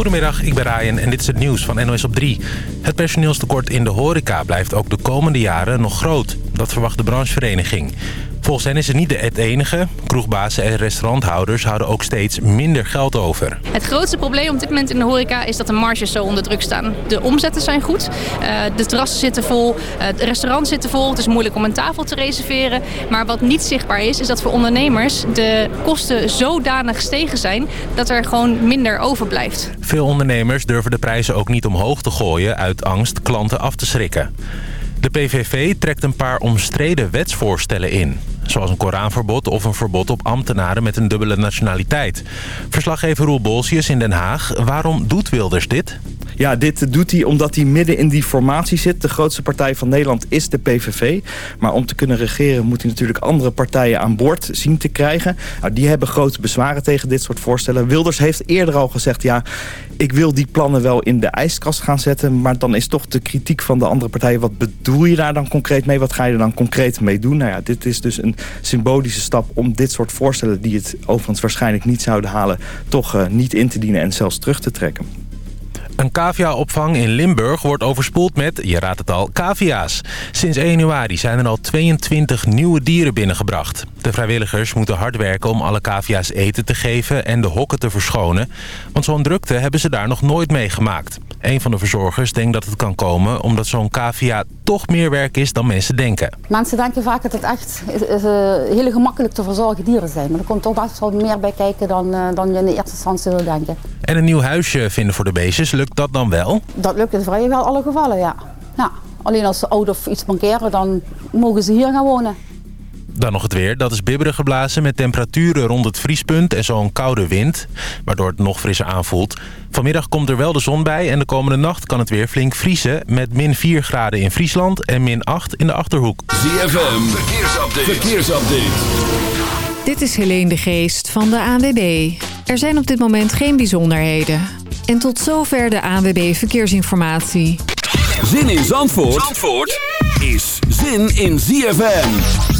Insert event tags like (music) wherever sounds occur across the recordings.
Goedemiddag, ik ben Ryan en dit is het nieuws van NOS op 3. Het personeelstekort in de horeca blijft ook de komende jaren nog groot. Dat verwacht de branchevereniging. Volgens hen is het niet het enige. Kroegbazen en restauranthouders houden ook steeds minder geld over. Het grootste probleem op dit moment in de horeca is dat de marges zo onder druk staan. De omzetten zijn goed, uh, de terrassen zitten vol, uh, het restaurant zitten vol. Het is moeilijk om een tafel te reserveren. Maar wat niet zichtbaar is, is dat voor ondernemers de kosten zodanig gestegen zijn... dat er gewoon minder overblijft. Veel ondernemers durven de prijzen ook niet omhoog te gooien... uit angst klanten af te schrikken. De PVV trekt een paar omstreden wetsvoorstellen in. Zoals een Koranverbod of een verbod op ambtenaren met een dubbele nationaliteit. Verslaggever Roel Bolsius in Den Haag. Waarom doet Wilders dit? Ja, dit doet hij omdat hij midden in die formatie zit. De grootste partij van Nederland is de PVV. Maar om te kunnen regeren moet hij natuurlijk andere partijen aan boord zien te krijgen. Nou, die hebben grote bezwaren tegen dit soort voorstellen. Wilders heeft eerder al gezegd... ja, ik wil die plannen wel in de ijskast gaan zetten... maar dan is toch de kritiek van de andere partijen... wat bedoel je daar dan concreet mee? Wat ga je er dan concreet mee doen? Nou ja, dit is dus een symbolische stap om dit soort voorstellen... die het overigens waarschijnlijk niet zouden halen... toch uh, niet in te dienen en zelfs terug te trekken. Een caviaopvang in Limburg wordt overspoeld met, je raadt het al, cavia's. Sinds 1 januari zijn er al 22 nieuwe dieren binnengebracht. De vrijwilligers moeten hard werken om alle cavia's eten te geven en de hokken te verschonen. Want zo'n drukte hebben ze daar nog nooit meegemaakt. Een van de verzorgers denkt dat het kan komen omdat zo'n cavia toch meer werk is dan mensen denken. Mensen denken vaak dat het echt uh, hele gemakkelijk te verzorgen dieren zijn. Maar er komt toch best wel meer bij kijken dan, uh, dan je in de eerste instantie wil denken. En een nieuw huisje vinden voor de beestjes, lukt dat dan wel? Dat lukt in vrijwel alle gevallen, ja. ja. Alleen als ze oud of iets mankeren, dan mogen ze hier gaan wonen. Dan nog het weer. Dat is bibberig geblazen met temperaturen rond het vriespunt en zo'n koude wind. Waardoor het nog frisser aanvoelt. Vanmiddag komt er wel de zon bij en de komende nacht kan het weer flink vriezen. Met min 4 graden in Friesland en min 8 in de Achterhoek. ZFM, verkeersupdate. verkeersupdate. Dit is Helene de Geest van de ANWB. Er zijn op dit moment geen bijzonderheden. En tot zover de ANWB Verkeersinformatie. Zin in Zandvoort? Zandvoort? is zin in ZFM.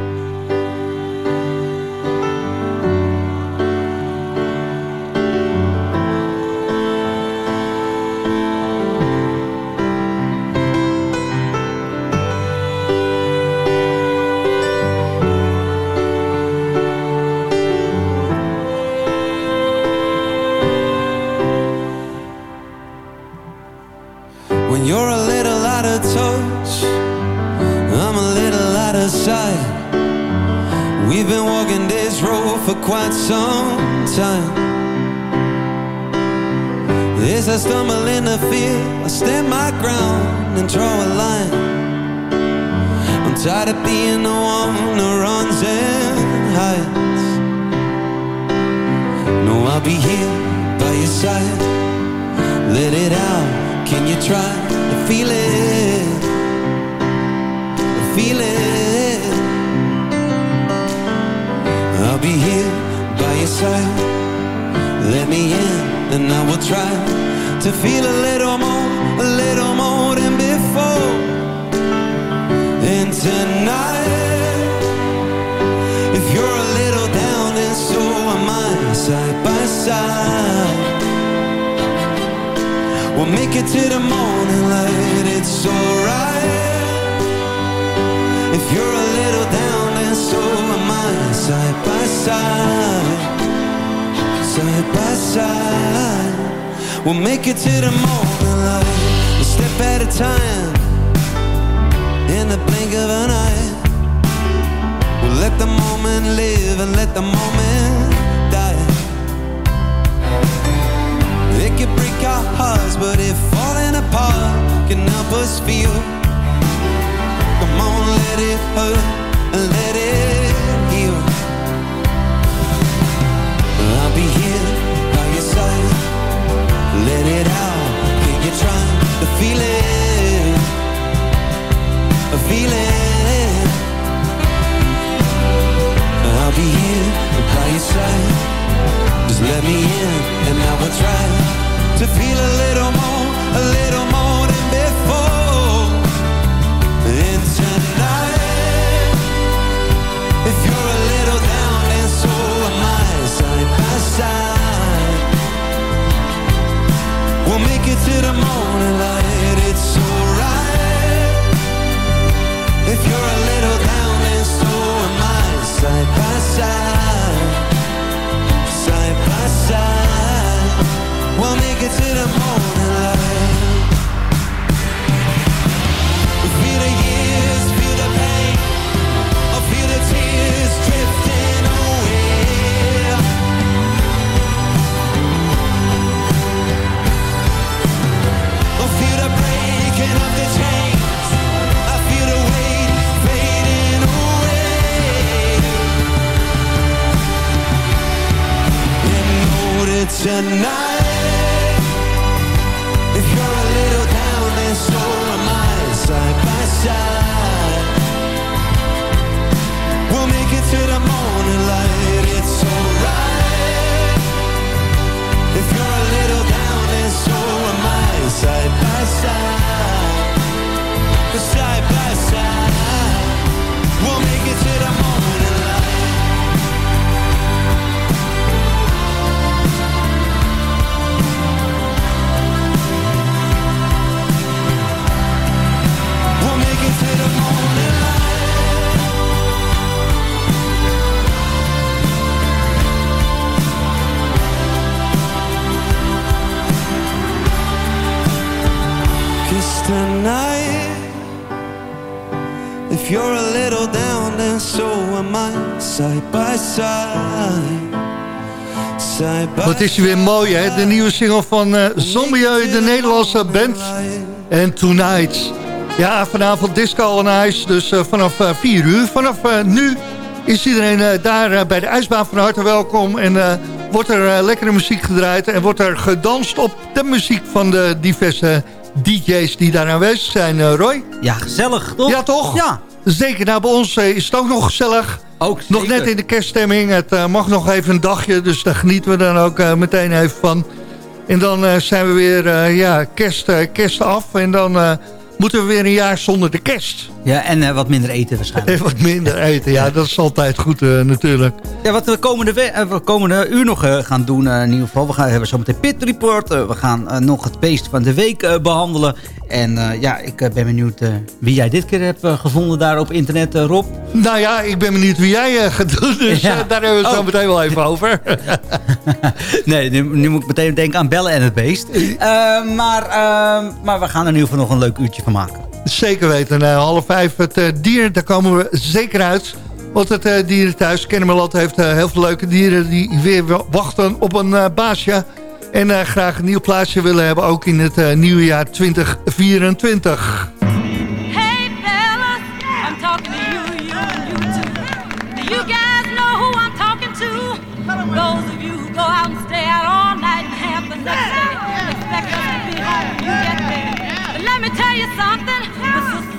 Quite some time. As I stumble in the field I stand my ground and draw a line. I'm tired of being the one who runs and hides. No, I'll be here by your side. Let it out, can you try to feel it? Feel it be here by your side. Let me in and I will try To feel a little more, a little more than before. And tonight If you're a little down then so am I Side by side. We'll make it to the morning light It's alright. If you're a Side by side Side by side We'll make it to the morning light. A step at a time In the blink of an eye. We'll let the moment live and let the moment die. It could break our hearts But if falling apart can help us feel. Come on, let it hurt and let it be here by your side. Let it out, try I'll be here by your side. Just let me in and I will try To feel a little more, a little more side, side by side. We'll make it to the moon. Tonight. Wat is weer mooi, hè? De nieuwe single van eh Zombieu, de Nederlandse band. En Tonight. Ja, vanavond disco on ice, dus eh, vanaf eh, 4 uur. Vanaf eh, nu is iedereen eh, daar eh, bij de ijsbaan van harte welkom. En eh, wordt er eh, lekkere muziek gedraaid en wordt er gedanst op de muziek van de diverse DJ's die daar aanwezig zijn, eh, Roy. Ja, gezellig, toch? Ja, toch? Ja. Zeker, nou bij ons eh, is het ook nog gezellig. Ook Nog zeker. net in de kerststemming. Het eh, mag nog even een dagje, dus daar genieten we dan ook eh, meteen even van. En dan eh, zijn we weer ja, kerst, kerst af. En dan moeten we weer een jaar zonder de kerst. Ja, en eh, wat minder eten waarschijnlijk. Even wat minder eten. Ja, dat is altijd goed eh, natuurlijk. Ja, wat we komende, we eh, we komende uur nog gaan doen, in ieder geval. We gaan hebben zometeen Pit Report. we gaan nog het beest van de week eh, behandelen. En ja, ik ben benieuwd wie jij dit keer hebt gevonden daar op internet, Rob. Nou ja, ik ben benieuwd wie jij gaat doen. Dus (laughs) Ja. daar hebben we het zo Oh. meteen wel even over. (laughs) nee, nu, nu moet ik meteen denken aan Bellen en het beest. Maar, maar we gaan er in ieder geval nog een leuk uurtje van maken. Zeker weten. Eh, half vijf, het eh, dier, daar komen we zeker uit. Want het uh, dierenthuis Kennemerland heeft uh, heel veel leuke dieren... die weer wachten op een baasje. En graag een nieuw plaatsje willen hebben... ook in het nieuwe jaar 2024. Hey fellas, I'm talking to you, you, you. Do you guys know who I'm talking to? Those of you who go out and stay out all night and have the next day. Expect to be home when you get there. Let me tell you something,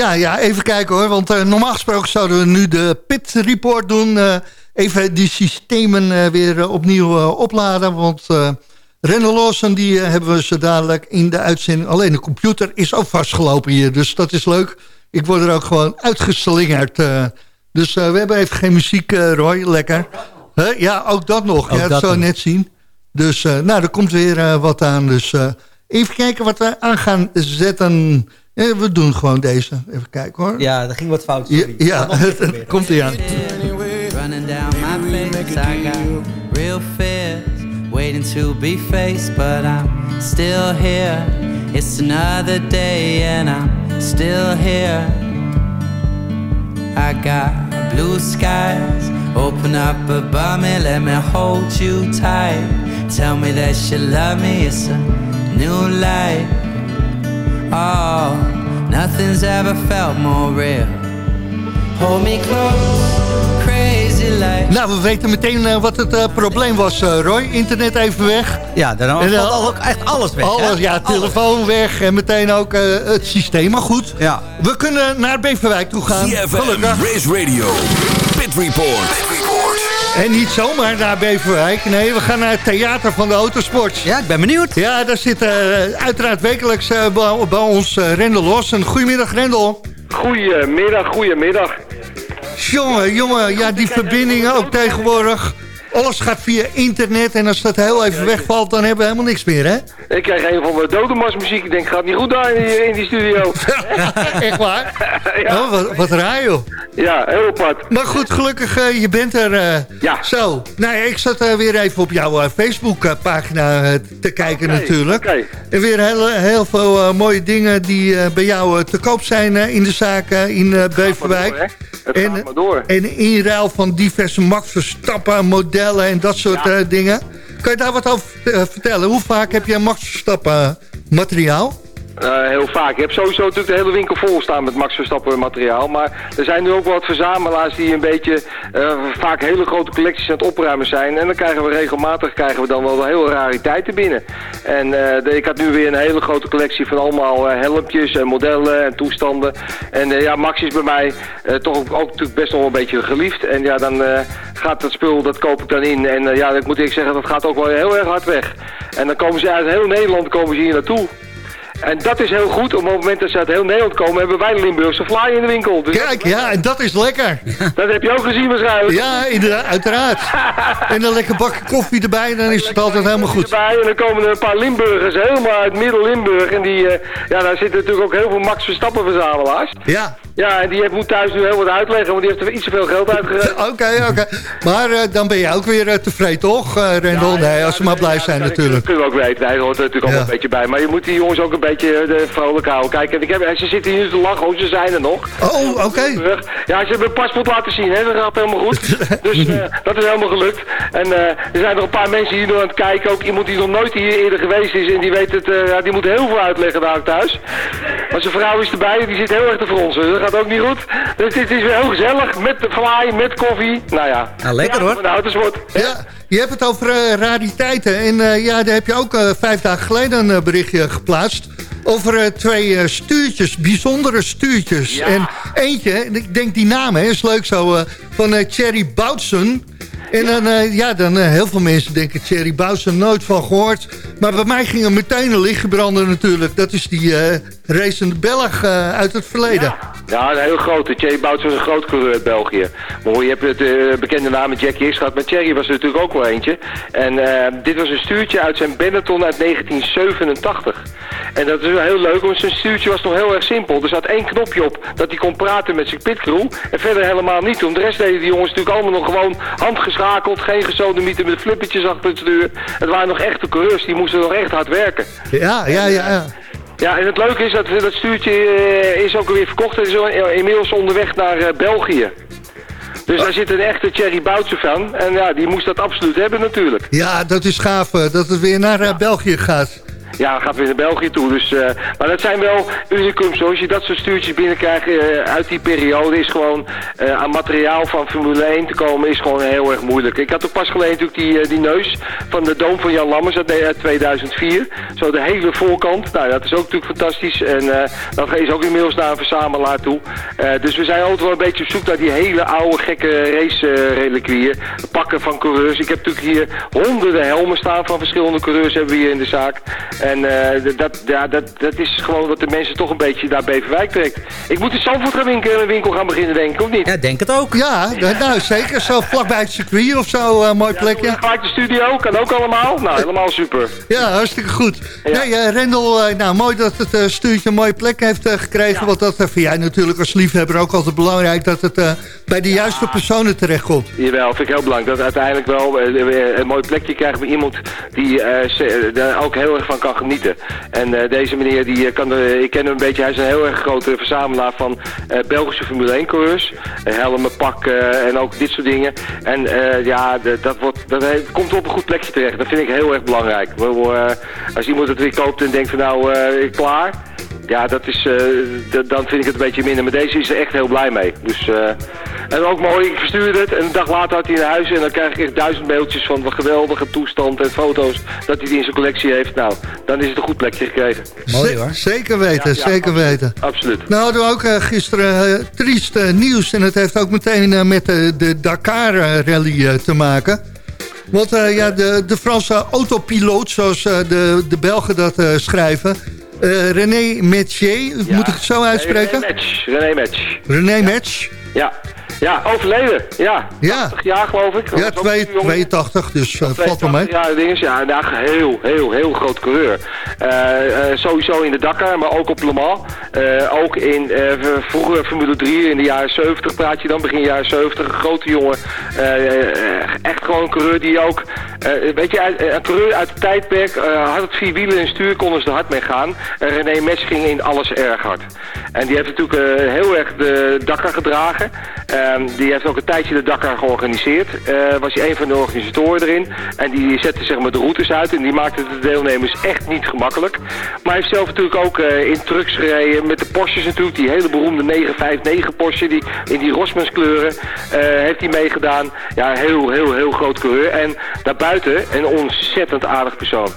Ja, ja, even kijken hoor. Want eh, normaal gesproken zouden we nu de pit report doen. Eh, even die systemen eh, weer opnieuw opladen. Want uh, Lawson die hebben we zo dadelijk in de uitzending. Alleen de computer is ook vastgelopen hier. Dus dat is leuk. Ik word er ook gewoon uitgeslingerd. dus we hebben even geen muziek, Roy. Lekker. Huh? Ja, ook dat nog. Ook ja, dat dat zou net zien. Dus nou, er komt weer wat aan. Dus even kijken wat we aan gaan zetten. Eh, we doen gewoon deze. Even kijken hoor. Ja, er ging wat fout. Ja, Sorry. ja (laughs) het komt ie aan. Running down my face, I got real fears waiting to be faced, but I'm still here. It's another day, and I'm still here. I got blue skies open up above me, let me hold you tight. Tell me that you love me, it's a new life. Oh, nothing's ever felt more real. Hold me close, crazy like. Nou, we weten meteen eh, wat het eh, probleem was, eh, Roy. Internet even weg. Ja, dan En, valt ook echt alles weg. hè? Alles, ja, telefoon weg en meteen ook eh, het systeem. Maar goed, Ja. we kunnen naar Beverwijk toe gaan. CFM Gelukkig. Race Radio. Pit Report. En niet zomaar naar Beverwijk. Nee, we gaan naar het Theater van de Autosport. Ja, ik ben benieuwd. Ja, daar zit eh, uiteraard wekelijks eh, bij, bij ons uh, Rendel Lossen. Goedemiddag, Rendel. Goedemiddag, goedemiddag. Jongen, jongen, ja, die verbindingen ook tegenwoordig. Alles gaat via internet en als dat heel even wegvalt, dan hebben we helemaal niks meer, hè? Ik krijg een van de dodemasmuziek. Ik denk, gaat niet goed daar in die, in die studio. (laughs) Echt waar? (laughs) ja. Oh, wat, wat raar, joh. ja, heel apart. Maar goed, gelukkig, eh, je bent er. eh, Ja. Zo, nou ja, ik zat eh, weer even op jouw Facebook-pagina te kijken natuurlijk. oké. En weer heel, heel veel mooie dingen die bij jou te koop zijn in de zaken in Beverwijk. door, en, gaat maar door. En in ruil van diverse Max Verstappen modellen en dat soort Ja. eh, dingen. Kan je daar wat over eh, vertellen? Hoe vaak heb je Max Verstappen materiaal? Eh, heel vaak. Je hebt sowieso natuurlijk de hele winkel vol staan met Max Verstappen materiaal. Maar er zijn nu ook wat verzamelaars die een beetje eh, vaak hele grote collecties aan het opruimen zijn. En dan krijgen we regelmatig krijgen we dan wel heel rariteiten binnen. En eh, ik had nu weer een hele grote collectie van allemaal helmpjes en modellen en toestanden. En ja, Max is bij mij toch ook, ook natuurlijk best nog wel een beetje geliefd. En ja, dan gaat dat spul, dat koop ik dan in. En ja, ik moet eerlijk zeggen, dat gaat ook wel heel erg hard weg. En dan komen ze uit heel Nederland komen ze hier naartoe. En dat is heel goed. Op het moment dat ze uit heel Nederland komen, hebben wij de Limburgse fly in de winkel. Dus Kijk, ja, en dat is lekker. (laughs) dat heb je ook gezien waarschijnlijk. Ja, inderdaad, uiteraard. (laughs) En een lekker bakje koffie erbij, dan is het altijd helemaal goed. Erbij. En dan komen er een paar Limburgers helemaal uit Middel-Limburg. En die, eh, ja, daar zitten natuurlijk ook heel veel Max Verstappen verzamelaars. Ja, Ja, en die heeft, moet thuis nu heel wat uitleggen, want die heeft er iets te veel geld uitgegeven. (laughs) oké, oké. Maar eh, dan ben je ook weer eh, tevreden, toch, Rendel? nee, als ze maar blij zijn natuurlijk. Dat kunnen we ook weten. Hij hoort er natuurlijk allemaal een beetje bij. Maar je moet die jongens ook een beetje eh, de vrolijk houden. Kijk, en ik heb, ze zitten hier nu te lachen, oh, ze zijn er nog. Oh, oké. Ja, ze hebben een paspoort laten zien, hè. dat gaat helemaal goed. (laughs) dus eh, dat is helemaal gelukt. En eh, er zijn nog een paar mensen hier nog aan het kijken. Ook iemand die nog nooit hier eerder geweest is en die weet het, eh, ja, die moet heel veel uitleggen daar thuis. Maar zijn vrouw is erbij, die zit heel erg te fronsen. Dat gaat ook niet goed. Dus dit is weer heel gezellig, met de fly, met koffie. Nou ja. Nou, lekker, hoor. Van de autosport. Ja, je hebt het over eh, rariteiten. En eh, ja, daar heb je ook eh, vijf dagen geleden een berichtje geplaatst. Over twee stuurtjes, bijzondere stuurtjes. Ja. En eentje, en ik denk die naam hè, is leuk zo, van Thierry Boutsen. En dan, eh, ja, dan heel veel mensen denken Thierry Boutsen nooit van gehoord. Maar bij mij ging er meteen een lichtje branden natuurlijk. Dat is die racende Belg eh, uit het verleden. Ja, een heel grote. Thierry Bouts was een groot coureur uit België. Maar je hebt het eh, bekende naam Jackie Hicks gehad, maar Thierry was er natuurlijk ook wel eentje. En eh, dit was een stuurtje uit zijn Benetton uit 1987. En dat is wel heel leuk, want zijn stuurtje was nog heel erg simpel. Er zat één knopje op dat hij kon praten met zijn pitcrew. En verder helemaal niet. Want de rest deden die jongens natuurlijk allemaal nog gewoon handgeschakeld. Geen gesodemieten met flippertjes achter het stuur. Het waren nog echte coureurs, die moesten nog echt hard werken. Ja, ja, ja. ja. Ja, en het leuke is dat dat stuurtje eh, is ook alweer verkocht en is al- inmiddels onderweg naar eh, België. Dus daar zit een echte Thierry Boutsen van. En ja, die moest dat absoluut hebben natuurlijk. Ja, dat is gaaf eh, dat het weer naar eh, België gaat. Ja, gaat weer naar België toe. Dus, eh, maar dat zijn wel unicums. Zoals je dat soort stuurtjes binnenkrijgt eh, uit die periode is gewoon eh, aan materiaal van Formule 1 te komen is gewoon heel erg moeilijk. Ik had ook pas geleden natuurlijk die, die neus van de Doom van Jan Lammers uit eh, 2004. Zo de hele voorkant. Nou, dat is ook natuurlijk fantastisch. En dat is ook inmiddels naar een verzamelaar toe. Dus we zijn altijd wel een beetje op zoek naar die hele oude gekke race eh, reliquieën. Pakken van coureurs. Ik heb natuurlijk hier honderden helmen staan van verschillende coureurs hebben we hier in de zaak. En eh, dat, ja, dat, dat is gewoon wat de mensen toch een beetje naar Beverwijk trekt. Ik moet in Zandvoort gaan winkel, winkel gaan beginnen denk ik, of niet? Ja, denk het ook. Ja, nou zeker. Zo vlakbij het circuit of zo, eh, mooi plekje. Gelijk de studio, kan ook allemaal. Nou, helemaal super. Ja, hartstikke goed. Nee, eh, Rendel, eh, nou mooi dat het eh, stuurtje een mooie plek heeft eh, gekregen. Want dat eh, vind jij natuurlijk als liefhebber ook altijd belangrijk... dat het eh, bij de juiste personen terechtkomt. Jawel, vind ik heel belangrijk. Dat uiteindelijk wel eh, een mooi plekje krijgen bij iemand die eh, ze- daar ook heel erg van kan genieten. En eh, deze meneer, die eh, kan, er- ik ken hem een beetje, hij is een heel erg grote verzamelaar van eh, Belgische Formule 1 coureurs. Helmen, pak eh, en ook dit soort dingen. En eh, ja, dat, wordt, dat komt op een goed plekje terecht. Dat vind ik heel erg belangrijk. Eh, als iemand het weer koopt en denkt van nou, eh, klaar. Ja, dat is, eh, dan vind ik het een beetje minder. Maar deze is er echt heel blij mee. Dus, eh, en ook mooi, ik verstuurde het en een dag later had hij in huis. En dan krijg ik echt duizend mailtjes van wat geweldige toestand en foto's dat hij die in zijn collectie heeft. Nou, dan is het een goed plekje gekregen. Ze- Zeker weten, Ja, ja, zeker weten. Absoluut. Nou hadden we ook eh, gisteren triest nieuws. En het heeft ook meteen met de, Dakar-rally eh, te maken. Want eh, ja, de, de Franse autopiloot, zoals eh, de, de Belgen dat eh, schrijven... eh, René Metier, moet ik het zo uitspreken? René Match. René Match. René Metz. Ja. Ja, overleden. Ja. Ja. 80 jaar geloof ik. Ja, Dat was ook twee- een jongen. 82, dus uh, valt wel mee. Ja, ding is, ja, heel, heel, heel groot coureur. Eh, sowieso in de Dakar, maar ook op Le Mans. Ook in vroeger Formule 3 in de jaren 70 praat je dan, begin jaren 70. Een grote jongen. Echt gewoon een coureur die ook... eh, weet je, een coureur uit het tijdperk eh, had het vier wielen en stuur, konden ze er hard mee gaan. En René Metz ging in alles erg hard. En die heeft natuurlijk eh, heel erg de Dakar gedragen. Ehm, die heeft ook een tijdje de Dakar georganiseerd. Eh, was hij een van de organisatoren erin. En die zette zeg maar de routes uit. En die maakte de deelnemers echt niet gemakkelijk. Maar hij heeft zelf natuurlijk ook eh, in trucks gereden. Met de Porsches natuurlijk. Die hele beroemde 959 Porsche. Die, in die Rosmans kleuren. eh, heeft hij meegedaan. Ja, heel, heel, heel groot coureur. En daarbuiten een ontzettend aardig persoon.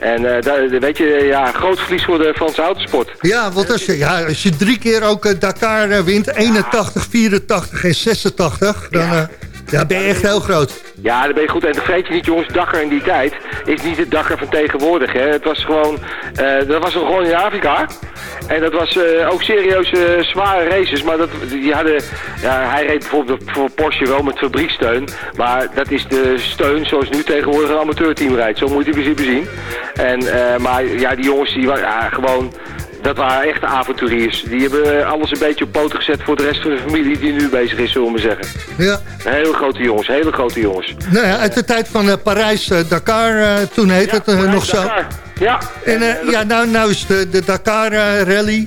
En daar, weet je, ja, groot verlies voor de Franse autosport. Ja, want als je, ja, als je drie keer ook eh, Dakar eh, wint, 81, 84 en 86, dan ja, ben je echt heel groot. Ja, dan ben je goed. En vergeet je niet, jongens, Dakar in die tijd is niet het Dakar van tegenwoordig. Hè. Het was gewoon, eh, dat was gewoon in Afrika. En dat was eh, ook serieus eh, zware races. Maar dat, die hadden, ja, hij reed bijvoorbeeld voor Porsche wel met fabrieksteun. Maar dat is de steun zoals nu tegenwoordig een amateurteam rijdt. Zo moet je het in principe zien. En, maar ja, die jongens die waren ja, gewoon... Dat waren echte avonturiers. Die hebben eh, alles een beetje op poten gezet voor de rest van de familie die nu bezig is, zullen we maar zeggen. Ja. Hele grote jongens, hele grote jongens. Nou ja, uit de tijd van eh, Parijs-Dakar, eh, toen heet het nog zo. Ja. En ja, nou, nou is de, de Dakar-rally.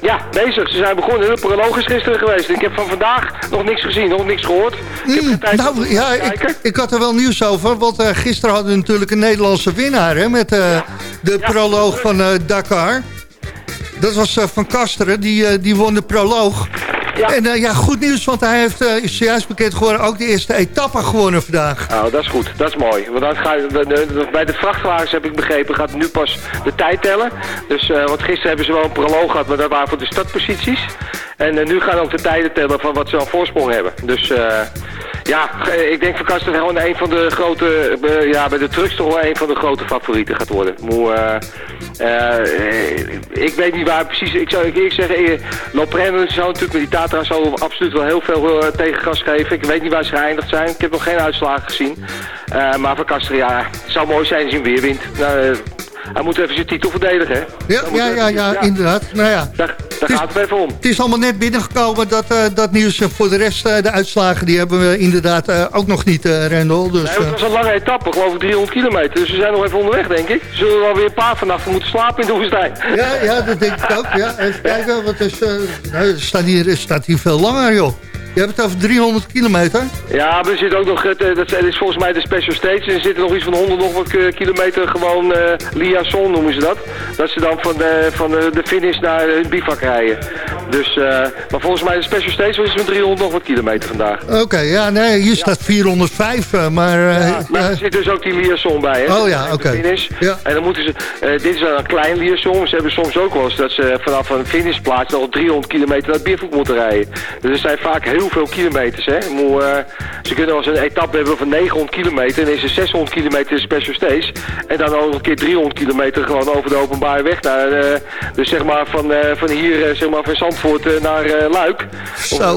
Ja, bezig. Ze zijn begonnen. De proloog is gisteren geweest. Ik heb van vandaag nog niks gezien, nog niks gehoord. Ik heb geen tijd om nou ja, ik, ik had er wel nieuws over. Want gisteren hadden we natuurlijk een Nederlandse winnaar hè, met de proloog van Dakar. Dat was eh, Van Kasteren, die, eh, die won de proloog. En eh, ja, goed nieuws, want hij heeft eh, is zojuist bekend geworden... ook de eerste etappe gewonnen vandaag. Nou, dat is goed. Dat is mooi. Want dan ga bij de vrachtwagens heb ik begrepen, gaat nu pas de tijd tellen. Dus, eh, want gisteren hebben ze wel een proloog gehad, maar dat waren voor de startposities. En nu gaan ook de tijden tellen van wat ze aan voorsprong hebben. Dus ja, ik denk Van Kasten gewoon een van de grote, ja, bij de trucks toch wel een van de grote favorieten gaat worden. Moe, ik weet niet waar precies, ik zou eerlijk zeggen, eh, Loprenne zou natuurlijk met die Tatra zou absoluut wel heel veel eh, tegengas geven. Ik weet niet waar ze geëindigd zijn, ik heb nog geen uitslagen gezien. Eh, maar ja, het zou mooi zijn als hem weer wint. Nou, eh, hij moet even zijn titel verdedigen, hè? Ja, ja, ja, ja, inderdaad. Nou ja, Daar, daar gaat het even om. het is allemaal net binnengekomen, dat, eh, dat nieuws. En Voor de rest, eh, de uitslagen, die hebben we inderdaad eh, ook nog niet, eh Rendel. Dus, Nee, het eh, was een lange etappe, geloof ik 300 kilometer. Dus we zijn nog even onderweg, denk ik. Zullen we alweer een paar vannacht moeten slapen in de woestijn? ja, ja, dat denk ik ook. Ja. Even kijken, wat is, eh, nou, staat, hier, het staat hier veel langer, joh. Je hebt het over 300 kilometer? Ja, maar er zit ook nog, eh, dat is volgens mij de Special States. Er zitten nog iets van 100 nog wat eh, kilometer gewoon eh liaison noemen ze dat. Dat ze dan van, de, van de, finish naar hun bivak rijden. Dus, maar volgens mij de Special States was het van 300 nog wat kilometer vandaag. Oké, ja, nee, hier staat 405, eh, maar... Maar er zit dus ook die liaison bij, hè? Oh ja, oké. Ja. En dan moeten ze, dit is een klein liaison. Ze hebben soms ook wel eens dat ze vanaf een finishplaats nog 300 kilometer naar het biervoet moeten rijden. Dus er zijn vaak heel veel kilometers, hè? Moet, eh, ze kunnen wel eens een etappe hebben van 900 kilometer en dan is er 600 kilometer special stage. En dan nog een keer 300 kilometer gewoon over de openbare weg naar, eh, dus zeg maar van, eh, van hier, zeg maar van Zandvoort naar Luik. Zo,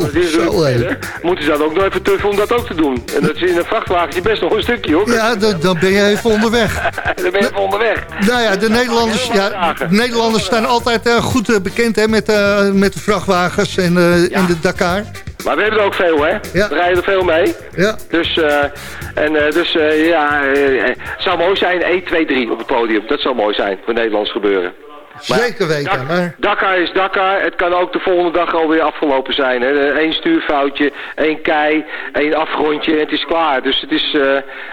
Moeten ze dan ook nog even tuffen om dat ook te doen. En dat is in een vrachtwagentje best nog een stukje, hoor. ja, dan, dan ben je even onderweg. (laughs) Dan ben je even onderweg. Nou ja, de Nederlanders, ja, de Nederlanders staan altijd goed bekend hè, met, met de vrachtwagens en, en de Dakar. Maar we hebben er ook veel, hè? Ja. We rijden er veel mee. Ja. Dus, eh, en, eh, dus eh, ja, het zou mooi zijn 1, 2, 3 op het podium. Dat zou mooi zijn voor Nederlands gebeuren. Maar Zeker weten, maar... Dakar is Dakar. Het kan ook de volgende dag alweer afgelopen zijn. Hè. Eén stuurfoutje, één kei, één afgrondje en het is klaar. Dus het is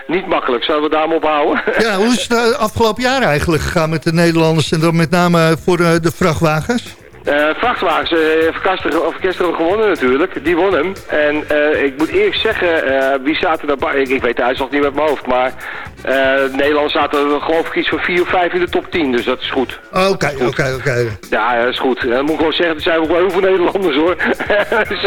niet makkelijk. Zullen we daar maar op houden? (laughs) Ja, hoe is het afgelopen jaar eigenlijk gegaan met de Nederlanders... en dan met name voor de vrachtwagens? Eh vrachtwagens, uh, Verkaster, of gewonnen natuurlijk. Die won hem. En eh, ik moet eerlijk zeggen, wie zaten daarbij? Ik, ik weet de uitslag niet met mijn hoofd. Maar Nederland zaten geloof ik iets van 4 of 5 in de top 10. Dus dat is goed. Oké, oké, oké. Ja, dat is goed. En dan moet ik gewoon zeggen, er zijn ook wel heel veel Nederlanders hoor. (laughs) dus,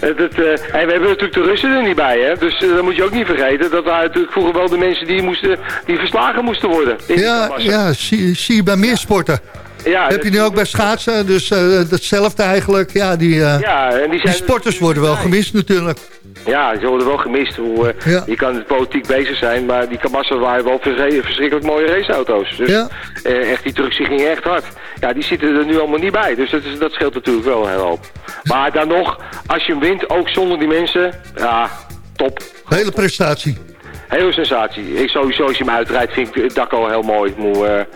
dat, en we hebben natuurlijk de Russen er niet bij, hè. Dus dat moet je ook niet vergeten. Dat waren natuurlijk vroeger wel de mensen die, moesten, die verslagen moesten worden. Ja, ja zie, zie je bij meer sporten. Ja Heb je nu ook bij schaatsen, dus eh, datzelfde eigenlijk. Ja, die, eh, ja, en die, die zijn sporters worden wel gemist natuurlijk. Ja, ze worden wel gemist. Hoe, eh, Ja. Je kan het politiek bezig zijn, maar die Kamassa waren wel verschrikkelijk mooie raceauto's. Dus Ja. echt, die trucks gingen echt hard. Ja, die zitten er nu allemaal niet bij. Dus dat, is, dat scheelt natuurlijk wel hele hoop. Maar dan nog, als je hem wint, ook zonder die mensen, ja, top. Hele prestatie. Hele sensatie. Ik sowieso, als je hem uitrijdt, vind ik het dak al heel mooi. Moe,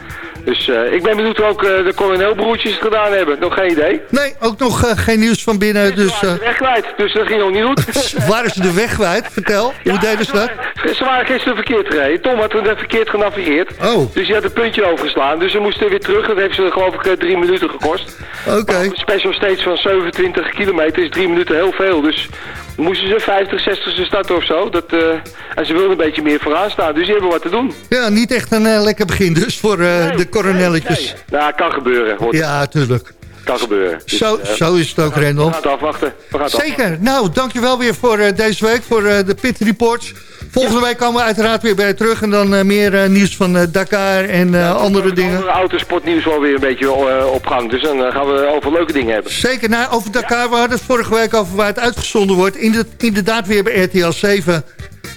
dus eh, ik ben benieuwd of ook eh, de coronelbroertjes het gedaan hebben. Nog geen idee. Nee, ook nog eh, geen nieuws van binnen. Dus Ze waren de weg kwijt, dus dat ging nog niet goed. (laughs) waar is de weg kwijt? Vertel, hoe deden ze dat? Ze waren gisteren verkeerd gereden. Tom had het verkeerd genavigeerd. Oh. Dus hij had een puntje overgeslaan. Dus ze moesten weer terug. Dat heeft ze geloof ik drie minuten gekost. Oké. Op Special steeds van 27 kilometer is drie minuten heel veel. Dus moesten ze 50, 60 starten of zo. Dat, eh, en ze wilden een beetje meer vooraan staan. Dus die hebben wat te doen. Ja, niet echt een eh, lekker begin dus voor eh, de coronelletjes. Nou, kan gebeuren. Hoort. Ja, tuurlijk. Kan gebeuren. Dus, Zo, zo is het ook, we Rendel. gaan het afwachten. We gaan het Zeker. Nou, dankjewel weer voor deze week, voor de Pit Reports. Volgende week komen we uiteraard weer bij je terug. En dan eh, meer eh, nieuws van eh, Dakar en andere dingen. Andere autosportnieuws wel weer een beetje op gang. Dus dan gaan we over leuke dingen hebben. Zeker, nou, over Dakar, we hadden het vorige week over waar het uitgezonden wordt. Inderdaad, weer bij RTL 7.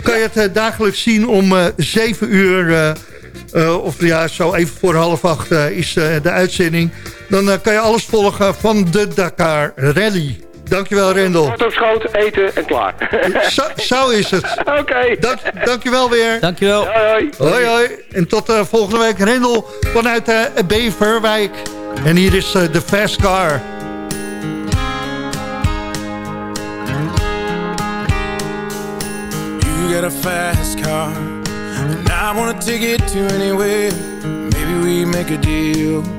Kan je het dagelijks zien om eh 7 uur, of ja, zo even voor half acht is de uitzending. Dan kan je alles volgen van de Dakar Rally. Dankjewel, Rendel. Kort op schoot, eten en klaar. Zo, zo is het. (laughs) Oké. Dank, dankjewel weer. Dankjewel. Hoi, hoi. Hoi, hoi. En tot eh, volgende week, Rendel vanuit eh Beverwijk. En hier is eh, de Fast Car. You got a fast car, and I wanna take it to anywhere. Maybe we make a deal.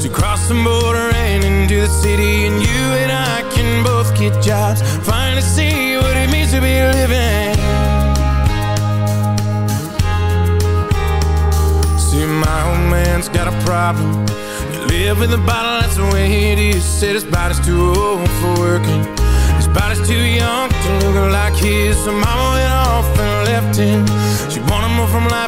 To cross the border and into the city. And you and I can both get jobs. Finally see what it means to be living. See, my old man's got a problem. You live with a bottle, that's the way it is. Said his body's too old for working. His body's too young to look like his. So mama went off and left him. She wanted more from life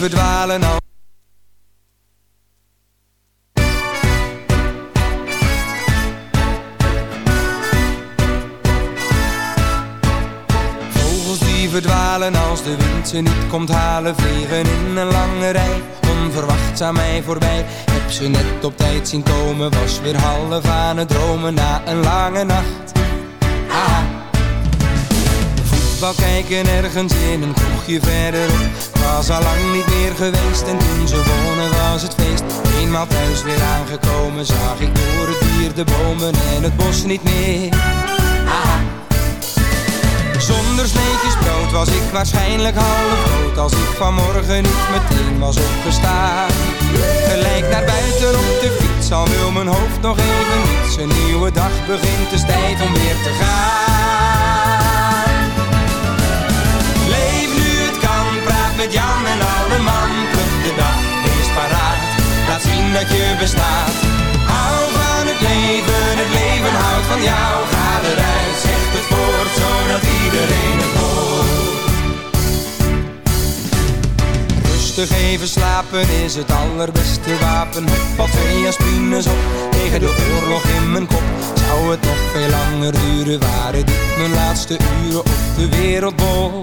Verdwalen al. Vogels die verdwalen als de wind ze niet komt halen Vliegen in een lange rij, onverwachts aan mij voorbij Heb ze net op tijd zien komen, was weer half aan het dromen Na een lange nacht. Voetbal kijken ergens in een kroegje verderop Was al lang niet meer geweest en toen ze wonen was het feest. Eenmaal thuis weer aangekomen zag ik door het dier de bomen en het bos niet meer. Zonder sneetjes brood was ik waarschijnlijk half Als ik vanmorgen niet meteen was opgestaan. Gelijk naar buiten op de fiets Al wil mijn hoofd nog even niets Een nieuwe dag begint, is tijd om weer te gaan met Jan en alle man de dag, wees paraat Laat zien dat je bestaat. Hou van het leven, het leven houdt van jou. Ga eruit, zeg het woord, zodat iedereen het hoort. Rustig even slapen is het allerbeste wapen. Val twee aspines op tegen de oorlog in mijn kop. Zou het nog veel langer duren, waren dit mijn laatste uren op de wereldbol.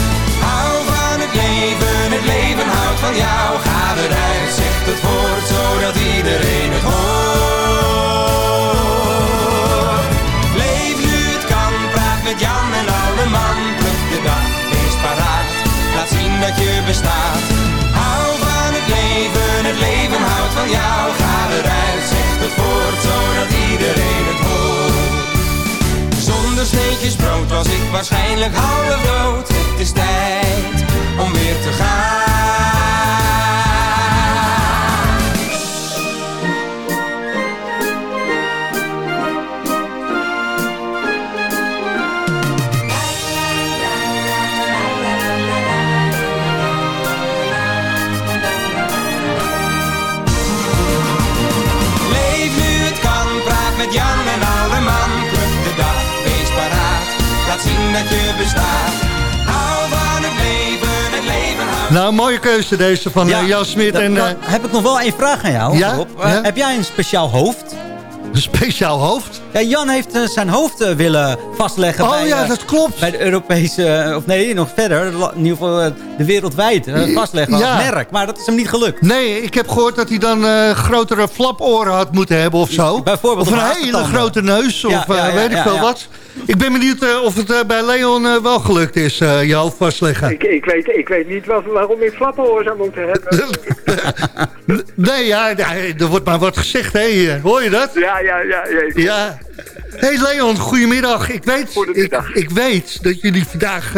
waarschijnlijk half dood. Het is tijd om weer te gaan. Dat je bestaat. Hou van het leven, het leven houdt. Nou, mooie keuze deze van Ja, eh, Jan Smit. En, eh, heb ik nog wel één vraag aan jou, Ja? Rob. Eh, Ja? Heb jij een speciaal hoofd? (laughs) een speciaal hoofd? Ja, Jan heeft zijn hoofd willen vastleggen Oh bij, ja, dat klopt. bij de Europese, of nee, nog verder, in ieder geval de wereldwijd (clears throat) vastleggen Ja. als merk. Maar dat is hem niet gelukt. Nee, ik heb gehoord dat hij dan grotere flaporen had moeten hebben of zo. Bijvoorbeeld of een hele grote neus, of Ja, ja, ja, weet ik veel wat. Ik ben benieuwd eh, of het eh, bij Leon eh, wel gelukt is, je hoofd vastleggen. Ik, ik, weet, ik weet niet wat, waarom ik flappenhoor zou moeten hebben. (laughs) Nee, ja, er wordt maar wat gezegd, hè, hoor je dat? ja, ja, ja. ja. Ja. Hey Leon, goedemiddag. Ik weet, ik, ik weet dat jullie vandaag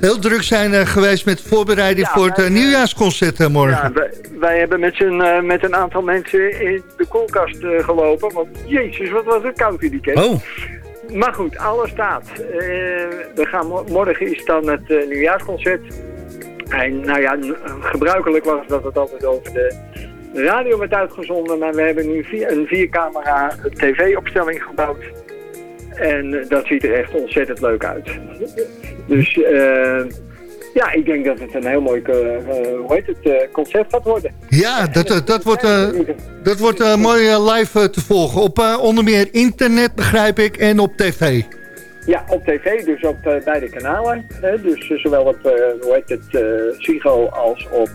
heel druk zijn geweest met voorbereiding Ja, voor het wij, nieuwjaarsconcert morgen. Ja, wij, wij hebben met, eh, met een aantal mensen in de koelkast gelopen. Want jezus, wat was het koud in die kerk. Oh. Maar goed, alles staat. Eh, we gaan, mo- morgen is dan het eh, nieuwjaarsconcert. En nou ja, gebruikelijk was dat het altijd over de radio werd uitgezonden. Maar we hebben nu vier, een viercamera tv-opstelling gebouwd. En eh, dat ziet er echt ontzettend leuk uit. Dus ja, ik denk dat het een heel mooi eh, eh, hoe heet het, eh, concert gaat worden. Ja, dat, dat wordt, dat wordt mooi live te volgen. Op onder meer internet, begrijp ik, en op tv. Ja, op tv, dus op beide kanalen. Hè? Dus zowel op, eh, hoe heet het, Sigo als op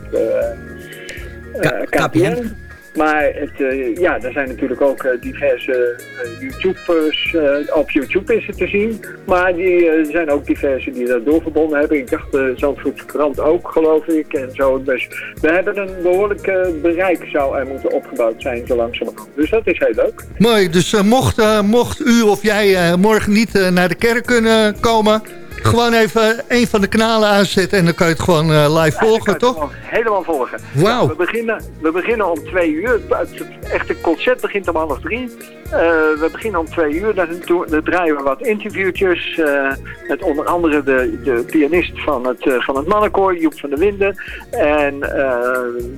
KPN. Maar het, eh, ja, er zijn natuurlijk ook eh, diverse eh, YouTubers. op YouTube is het te zien. Maar die, er zijn ook diverse die dat doorverbonden hebben. Ik dacht de Zandvoortse krant ook, geloof ik. En zo. Dus we hebben een behoorlijk eh, bereik zou er moeten opgebouwd zijn, zo langzamerhand. Dus dat is heel leuk. Mooi, dus mocht, mocht u of jij morgen niet naar de kerk kunnen komen... gewoon even een van de kanalen aanzetten en dan kan je het gewoon eh, live volgen, toch? Helemaal, helemaal volgen. Wauw. Ja, we, beginnen, we beginnen om twee uur. Het, het echte concert begint om half drie. Eh, we beginnen om twee uur. Dan, dan draaien we wat interviewtjes. eh, met onder andere de, de pianist van het, van het mannenkoor, Joep van der Linden. En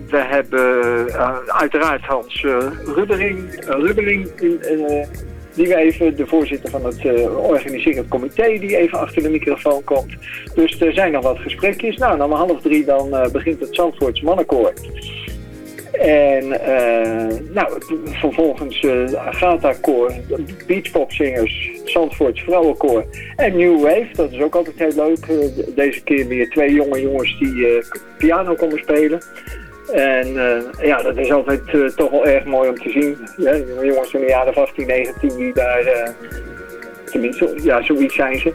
we hebben uiteraard Hans Rubbering, Rubbeling in, die we even, de voorzitter van het eh, organiserend comité, die even achter de microfoon komt. Dus er zijn nog wat gesprekjes. Nou, en om half drie dan eh, begint het Zandvoorts mannenkoor. En eh, nou, vervolgens eh Agatha Koor, Beachpopzingers, Zandvoorts Vrouwenkoor en New Wave. Dat is ook altijd heel leuk. De- deze keer weer twee jonge jongens die piano komen spelen. En eh, ja, dat is altijd eh, toch wel erg mooi om te zien. Ja, jonge jongens van de jaren 18, 19 die daar, eh, tenminste, ja, zoiets zijn ze.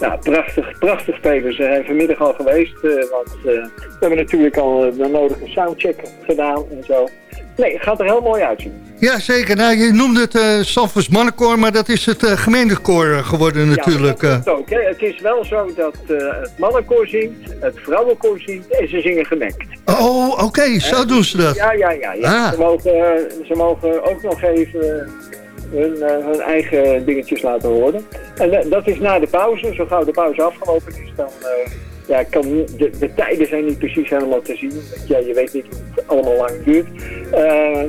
Ja, prachtig, prachtig spelen. Ze zijn vanmiddag al geweest, eh, want eh, we hebben natuurlijk al eh, de nodige soundcheck gedaan en zo. Nee, het gaat er heel mooi uitzien. Ja, zeker. Nou, je noemde het eh Sanfors Mannenkoor, maar dat is het eh gemeentekoor geworden natuurlijk. Ja, dat is het ook, hè. Het is wel zo dat het mannenkoor zingt, het vrouwenkoor zingt en ze zingen gemengd. Oh, oké, zo doen ze dat. Ja, ja, ja. ja. Ah. Ze, mogen, ze mogen ook nog even hun, eh, hun eigen dingetjes laten horen. En eh, dat is na de pauze. Zo gauw de pauze afgelopen is, dan... eh, ja, kan, de, de tijden zijn niet precies helemaal te zien. Ja, je weet niet hoe het allemaal lang duurt.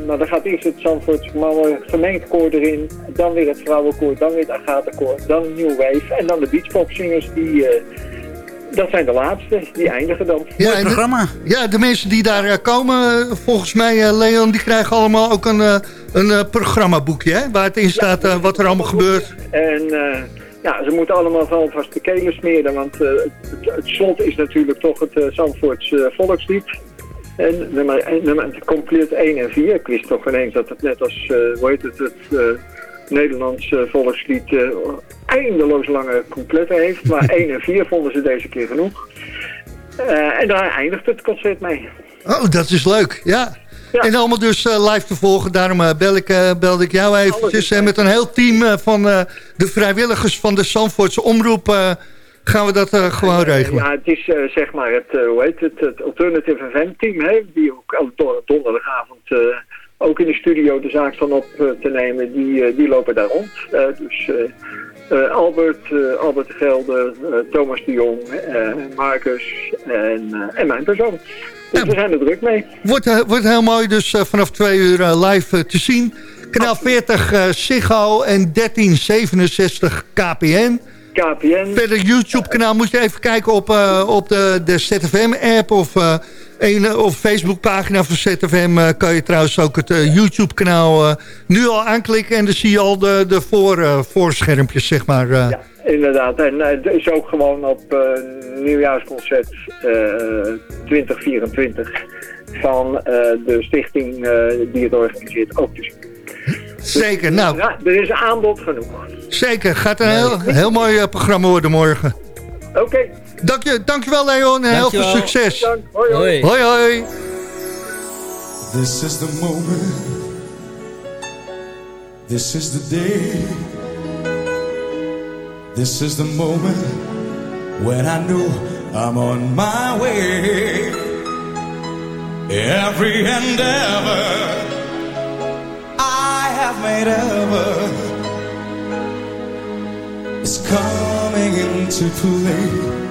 Maar dan gaat eerst het Zandvoorts mannen gemengd koor erin. Dan weer het vrouwenkoor, dan weer het Agatha-koor. Dan New Wave. En dan de beachpopzingers die... dat zijn de laatste, die eindigen dan. Ja, en de- ja, de mensen die daar eh, komen, eh, volgens mij, eh, Leon, die krijgen allemaal ook een, een programmaboekje, hè? Waar het in staat wat er allemaal gebeurt. En eh, ja, ze moeten allemaal wel vast de kelen smeren, want het, het slot is natuurlijk toch het uh, Zandvoorts eh, volkslied. En nummer, en nummer compleet 1 en 4. Ik wist toch ineens dat het net als, eh hoe heet het, het eh, Nederlands eh, volkslied eh, eindeloos lange coupletten heeft. Maar (laughs) 1 en 4 vonden ze deze keer genoeg. Eh, en daar eindigt het concert mee. Oh, dat is leuk, ja. En allemaal dus live te volgen. Daarom bel ik, belde ik jou eventjes. En met een heel team van de vrijwilligers van de Zandvoortse Omroep... gaan we dat gewoon regelen. Ja, het is zeg maar het, hoe heet het, het Alternative Event Team, hè, die ook do- donderdagavond ook in de studio de zaak van op eh, te nemen, die, eh, die lopen daar rond. Eh, dus Albert, Albert de Gelder, Thomas de Jong, Marcus en, en mijn persoon. Dus we zijn er druk mee. Wordt, wordt heel mooi dus vanaf twee uur live te zien. Kanaal 40 eh Ziggo en 1367 KPN. KPN. Verder YouTube-kanaal moet je even kijken op, op de, de ZFM-app of, een, of Facebook-pagina van ZFM. eh, kan je trouwens ook het eh, YouTube-kanaal eh, nu al aanklikken. En dan zie je al de, de voor, voorschermpjes, zeg maar. eh. Inderdaad, en het is ook gewoon op nieuwjaarsconcert eh 2024 van de stichting die het organiseert ook te zien. Zeker, nou. Ja, er is aanbod genoeg. Zeker, gaat een heel, heel mooi programma worden morgen. Oké. Dank je, dankjewel Leon en heel veel succes. Dank. Hoi, hoi. hoi. hoi. This is the moment. This is the day. This is the moment when I know I'm on my way. Every endeavor I have made ever is coming into play.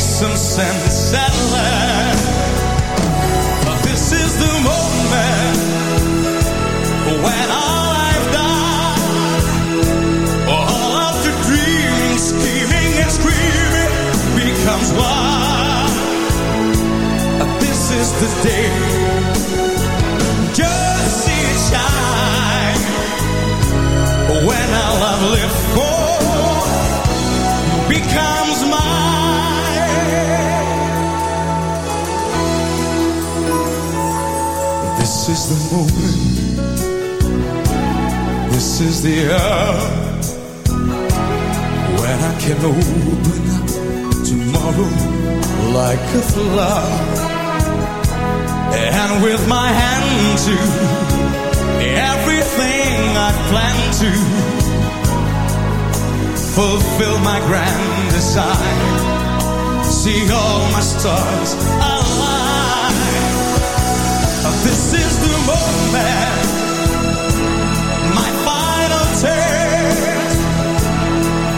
make some sense at last. But This is the moment when all I've done, all of the dreaming, scheming, and screaming becomes one. This is the day. Just see it shine when all I've lived for becomes mine. Is the moment. This is the hour when I can open up tomorrow like a flower. And with my hand to everything I plan to fulfill my grand design. See all my stars. This is the moment, my final test.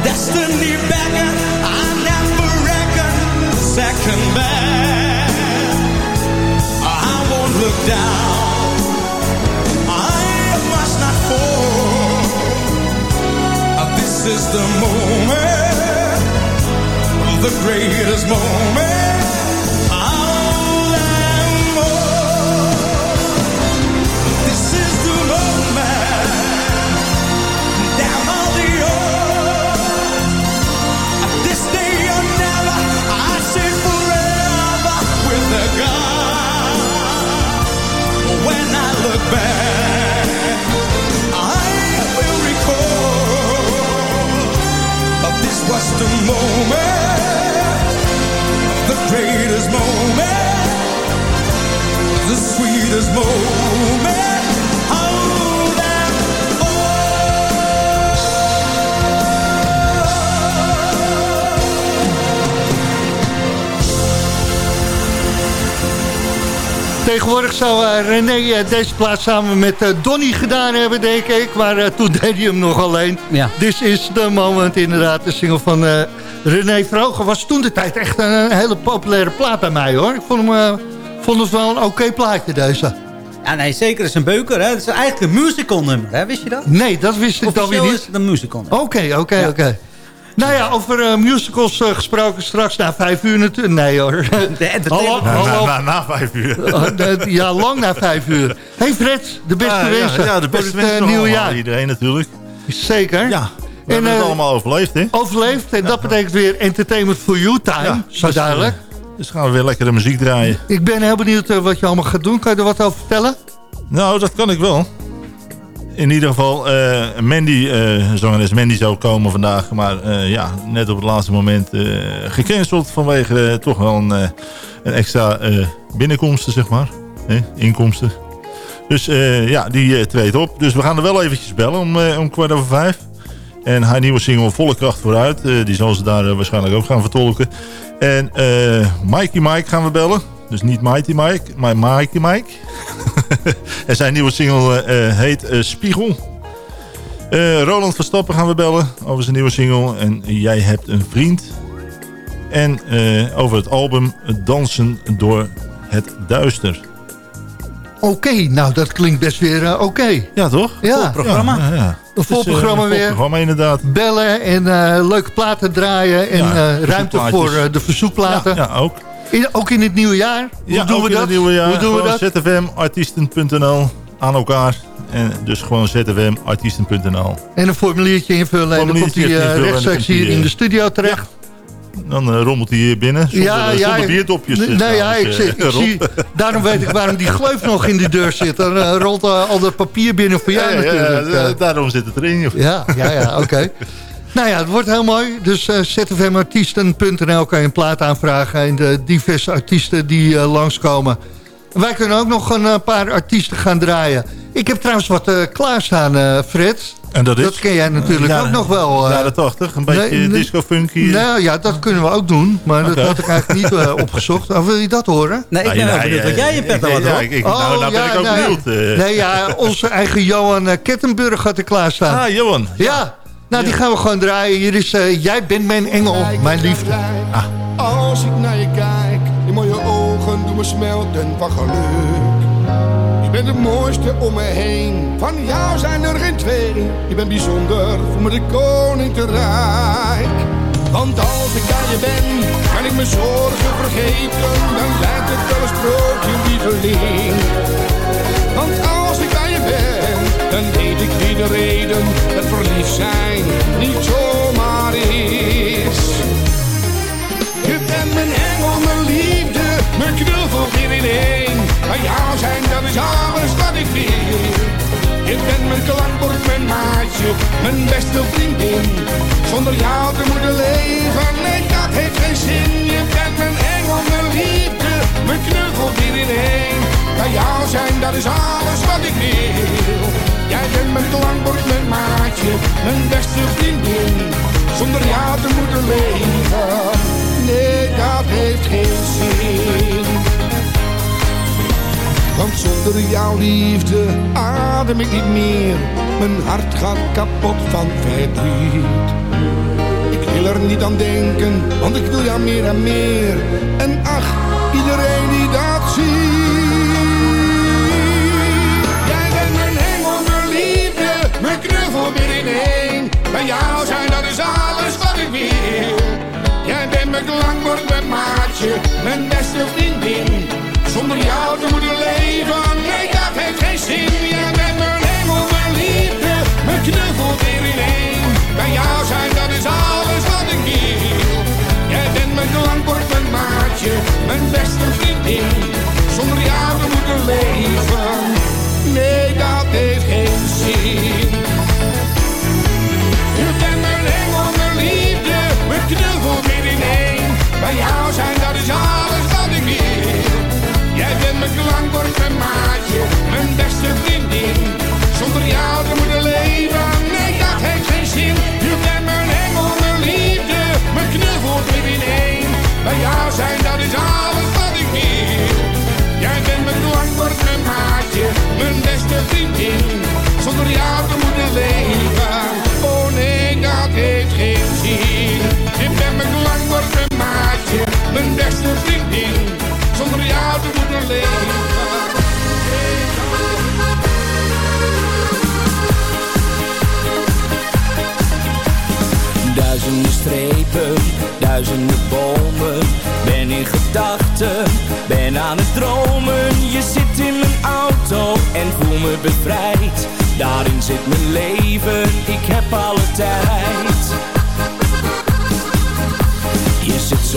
Destiny I never reckon second. I won't look down. I must not fall. This is the moment, the greatest moment. Tegenwoordig zou eh, René eh, deze plaats samen met eh, Donny gedaan hebben, denk ik. Maar toen deed hij hem nog alleen. Ja. This is the moment, inderdaad. De single van René Vroger was toen de tijd echt een, hele populaire plaat bij mij, hoor. Ik vond, hem, vond het wel een oké plaatje, deze. Ja, nee, zeker. Is een beuker, hè. Het is eigenlijk een musical nummer, hè. Wist je dat? Nee, dat wist ik dan weer niet. is het een musical nummer. Oké, oké, oké. Nou ja, over eh, musicals eh, gesproken straks na vijf uur natuurlijk. Nee hoor. (laughs) Hallo, Na, hallo. na, na, na vijf uur. De- ja, lang na vijf uur. hey Fred, de beste Ja, ja, wensen Ja, de beste voor het wensen eh, nog nieuwe allemaal jaar. aan iedereen natuurlijk. Zeker. Ja. We hebben het eh, allemaal overleefd, hè? Overleefd. En dat betekent weer entertainment for you time. zo dus, duidelijk. eh, dus gaan we weer lekkere muziek draaien. Ik ben heel benieuwd eh, wat je allemaal gaat doen. Kan je er wat over vertellen? Nou, dat kan ik wel. In ieder geval, eh, Mandy, eh zangeres Mandy zou komen vandaag. Maar eh, ja, net op het laatste moment gecanceld vanwege toch wel een, een extra binnenkomsten, zeg maar. Inkomsten. Dus ja, die treedt op. Dus we gaan er wel eventjes bellen om, om kwart over vijf. En haar nieuwe single Volle Kracht Vooruit. die zal ze daar waarschijnlijk ook gaan vertolken. En Mikey Mike gaan we bellen. Dus niet Mighty Mike, maar Mikey Mike. (laughs) en zijn nieuwe single eh, heet eh, Spiegel. Eh, Roland Verstappen gaan we bellen over zijn nieuwe single. En Jij hebt een vriend. En eh, over het album Dansen door het duister. Oké, nou dat klinkt best weer eh, oké. Ja, toch? Ja. Vol programma. Ja, ja. Een vol Dus, eh, programma een vol weer. programma inderdaad. Bellen en eh, leuke platen draaien. En Ja, eh, ruimte voor eh, de verzoekplaten. Ja, ja, ook. In, ook in het nieuwe jaar? Hoe ja, doen we dat? jaar. Hoe doen we dat? zfmartiesten.nl aan elkaar. En dus gewoon zfmartiesten.nl. En een formuliertje invullen en dan komt hij dan rechtstreeks hier in eh, de studio terecht. Dan eh, rommelt hij hier binnen. Zonder, Ja, ja, zonder ik- biertopjes. Nee, eh, nee, ja, ik, zie- ik (laughs) Rob. zie, daarom weet ik waarom die gleuf nog in de deur zit. Dan rolt al dat papier binnen voor jou natuurlijk. daarom zit het erin. Ja, ja, ja, oké. (laughs) nou ja, het wordt heel mooi. Dus eh zfmartiesten.nl kan je een plaat aanvragen. En de diverse artiesten die eh, langskomen. Wij kunnen ook nog een eh, paar artiesten gaan draaien. Ik heb trouwens wat eh, klaarstaan, eh, Fred. En dat is? Dat ken jij natuurlijk Ja, ook nog wel. eh. Jaren 80, een beetje Nee, nee. disco funky. Nou ja, dat kunnen we ook doen. Maar dat had ik eigenlijk niet eh, (laughs) opgezocht. Of wil je dat horen? Nee, ik ben wel benieuwd wat jij in pet had, Ja, hoor. ik, ik, nou, nou ben ik ook Oh, nee. benieuwd. eh. Nee, ja, onze eigen Johan Kettenburg had er klaarstaan. Ah, Johan. Ja, nou die gaan we gewoon draaien. Hier is eh, Jij bent mijn engel, mijn liefde. Als ik naar je kijk, die mooie ogen doen me smelten van geluk. Je bent het mooiste om me heen, van jou zijn er geen twee. Je bent bijzonder, voor me de koning te rijk. Want als ik aan je ben, kan ik mijn zorgen vergeten. Dan lijkt het wel een sprookje, lieveling. Want als dan weet ik wie de reden dat verliefd zijn niet zomaar is. Je bent mijn engel, mijn liefde, mijn knuffel weer in één. Bij jou zijn, dat is alles wat ik wil. Je bent mijn klankbord, mijn maatje, mijn beste vriendin. Zonder jou te moeten leven, nee dat heeft geen zin. Je bent mijn engel, mijn liefde, mijn knuffel één. Bij jou zijn, dat is alles wat ik wil. Jij bent mijn klankbord, mijn maatje, mijn beste vriendin. Zonder jou te moeten leven, nee dat heeft geen zin. Want zonder jouw liefde adem ik niet meer. Mijn hart gaat kapot van verdriet. Ik wil er niet aan denken, want ik wil jou meer en meer. En ach, Bij jou zijn, dat is alles wat ik wil. Jij bent mijn klankbord, mijn maatje, mijn beste vriendin. Zonder jou te moeten leven, nee dat heeft geen zin. Jij bent mijn engel, mijn liefde, mijn knuffel weer in één. Bij jou zijn, dat is alles wat ik wil. Jij bent mijn klankbord, mijn maatje, mijn beste vriendin. Zonder jou te moeten leven, nee dat heeft geen zin. Bij jou zijn, dat is alles wat ik wil. Jij bent mijn klankbord, mijn maatje, mijn beste vriendin. Zonder jou te moeten leven, nee dat heeft geen zin. Je bent mijn engel, mijn liefde, mijn knuffel in één. Bij jou zijn, dat is alles wat ik wil. Jij bent mijn klankbord, mijn maatje, mijn beste vriendin. Duizenden strepen, duizenden bomen. Ben in gedachten, ben aan het dromen. Je zit in mijn auto en voel me bevrijd. Daarin zit mijn leven, ik heb alle tijd.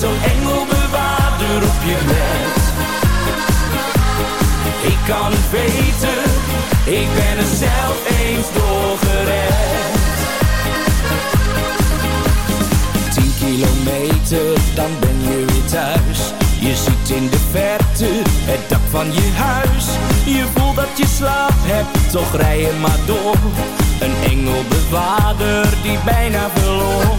Zo'n engelbewaarder op je let. Ik kan het weten, ik ben er zelf eens door gered. Tien kilometer, dan ben je weer thuis. Je ziet in de verte het dak van je huis. Je voelt dat je slaap hebt, toch rij je maar door. Een engelbewaarder die bijna verloor.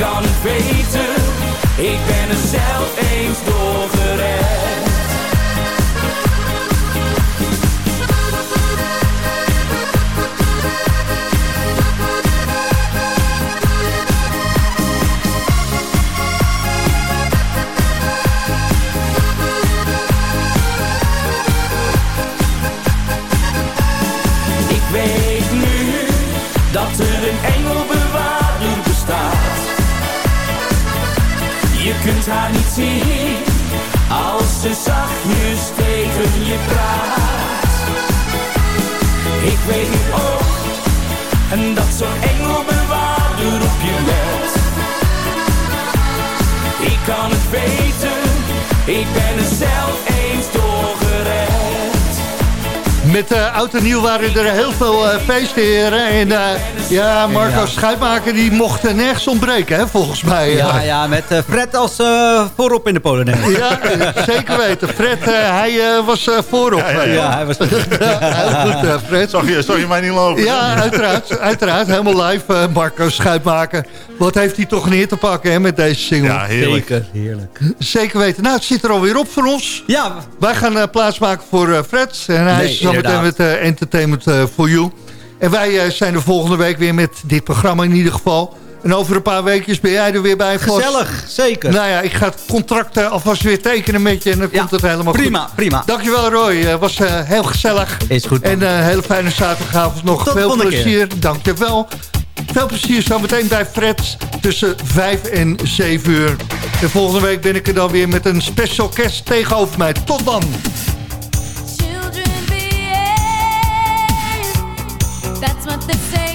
Kan het weten, ik ben er zelf eens door kunt haar niet zien als ze zachtjes tegen je praat. Ik weet nu ook en dat zo'n engelbewaarder op je let. Ik kan het weten, ik ben er zelf eens door gered. Met uh, oud en nieuw waren er heel veel uh, feestheren. En uh, ja, Marco Ja. Schuitmaker die mocht er nergens ontbreken, hè, volgens mij. Ja, ja, met eh, Fred als eh, voorop in de Polonaise. Ja, zeker weten. Fred, eh, hij eh, was eh, voorop. Ja, ja, Ja, hij was (laughs) Heel goed, Fred. Zag je, zag je mij niet lopen? Ja, uiteraard. uiteraard helemaal live, eh, Marco Schuitmaker. Wat heeft hij toch neer te pakken hè, met deze single? Ja, heerlijk. Zeker, heerlijk. Zeker weten. Nou, het zit er alweer op voor ons. Ja, Wij gaan plaatsmaken voor eh, Fred. En hij Nee, is zo meteen met eh, Entertainment for You. En wij eh, zijn er volgende week weer met dit programma in ieder geval. En over een paar weekjes ben jij er weer bij. Vos. gezellig, zeker. Nou ja, ik ga het contract eh, alvast weer tekenen met je. En dan Ja, komt het helemaal prima, goed. prima. Dankjewel Roy. Het was eh, heel gezellig. Is goed. man. En een hele fijne zaterdagavond nog. Tot Veel plezier. Dankjewel. Veel plezier zometeen bij Fred tussen 5 en 7 uur. En volgende week ben ik er dan weer met een special guest tegenover mij. Tot dan. That's what they say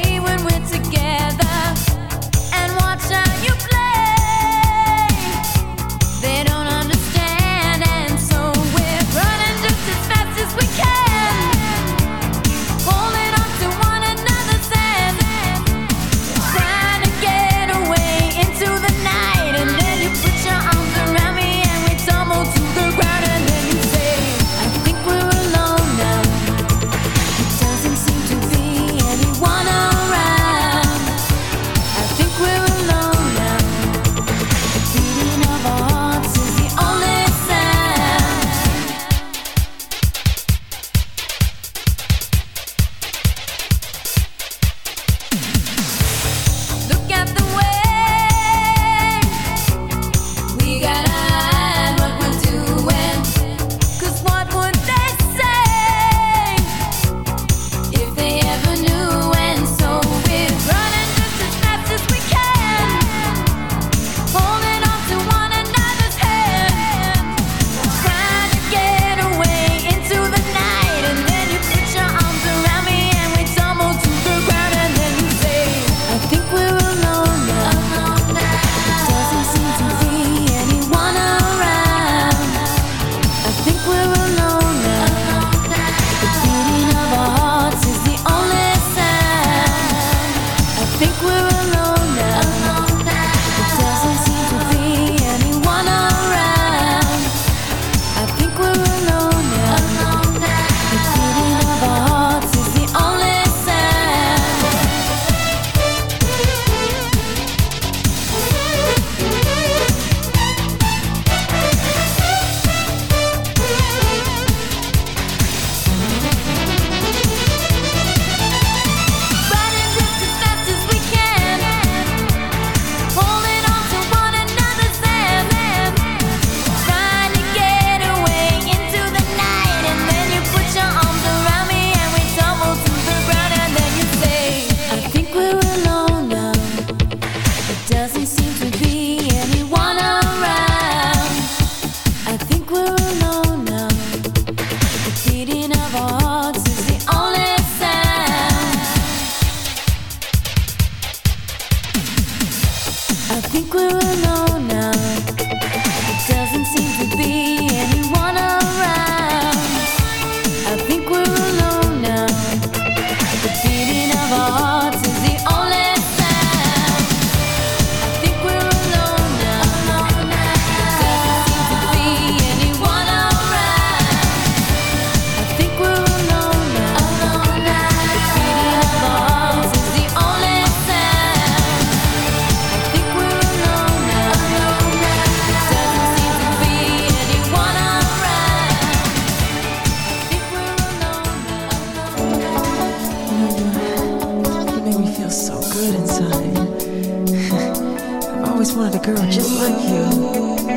son. (laughs) I've always wanted a girl just like you.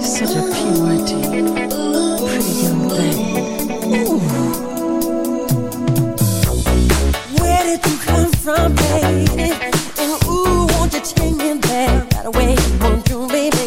Such a purity, pretty young thing. Ooh. Where did you come from, baby? And ooh, won't you take me there right away? Won't you, baby?